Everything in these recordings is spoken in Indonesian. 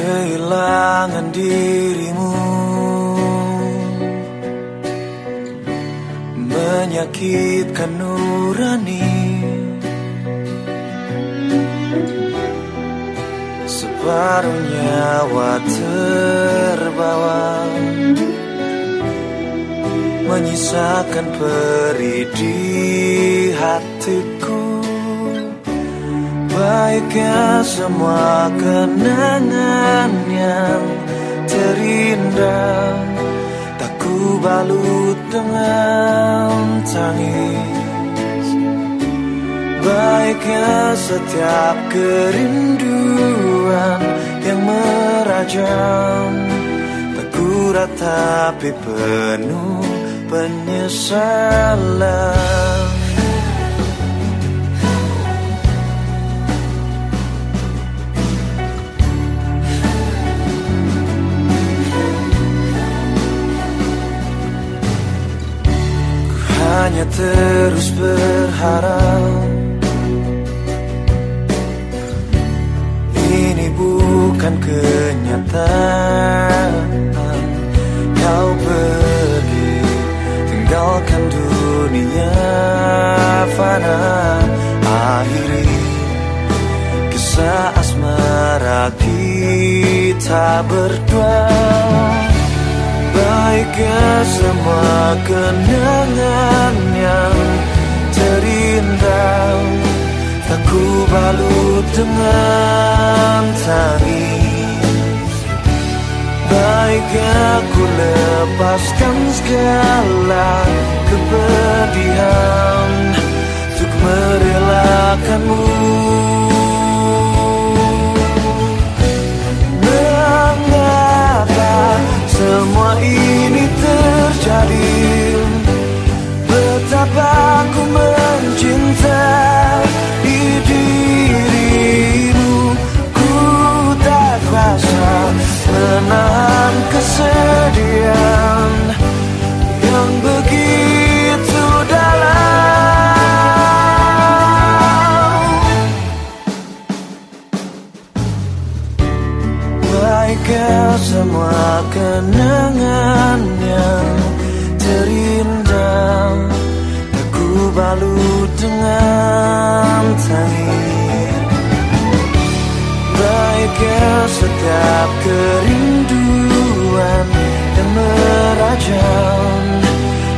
kehilangan dirimu. Menyakitkan nurani. Separuh nyawa terbawa. Menyisakan peri di hatiku. Baiknya semua kenangan yang terindah. Tak ku balut dengan tangis. Baiknya setiap kerinduan yang merajam. Tak ku ratapi penuh penyesalan hanya terus berharap. Ini bukan kenyataan. Kau pergi tinggalkan dunia fana. Akhiri kisah asmara kita berdua. Baiknya semua kenangan dengan tangis. Baiknya ku lepaskan segala kepedihan Untuk merelakanmu semua kenangan yang terindah. Aku balut dengan tangis Baiknya setiap kerinduan yang merajam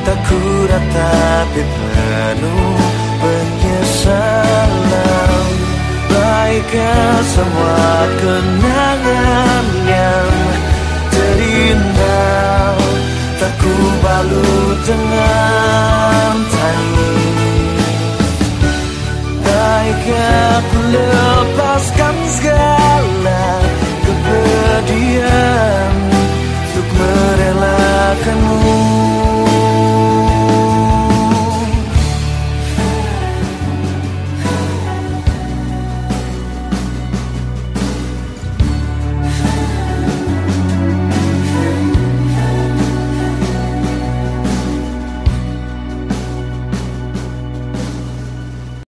Tak ku ratapi penuh penyesalan. Baiknya semua kenangan dengan tali, baik aku lepaskan segala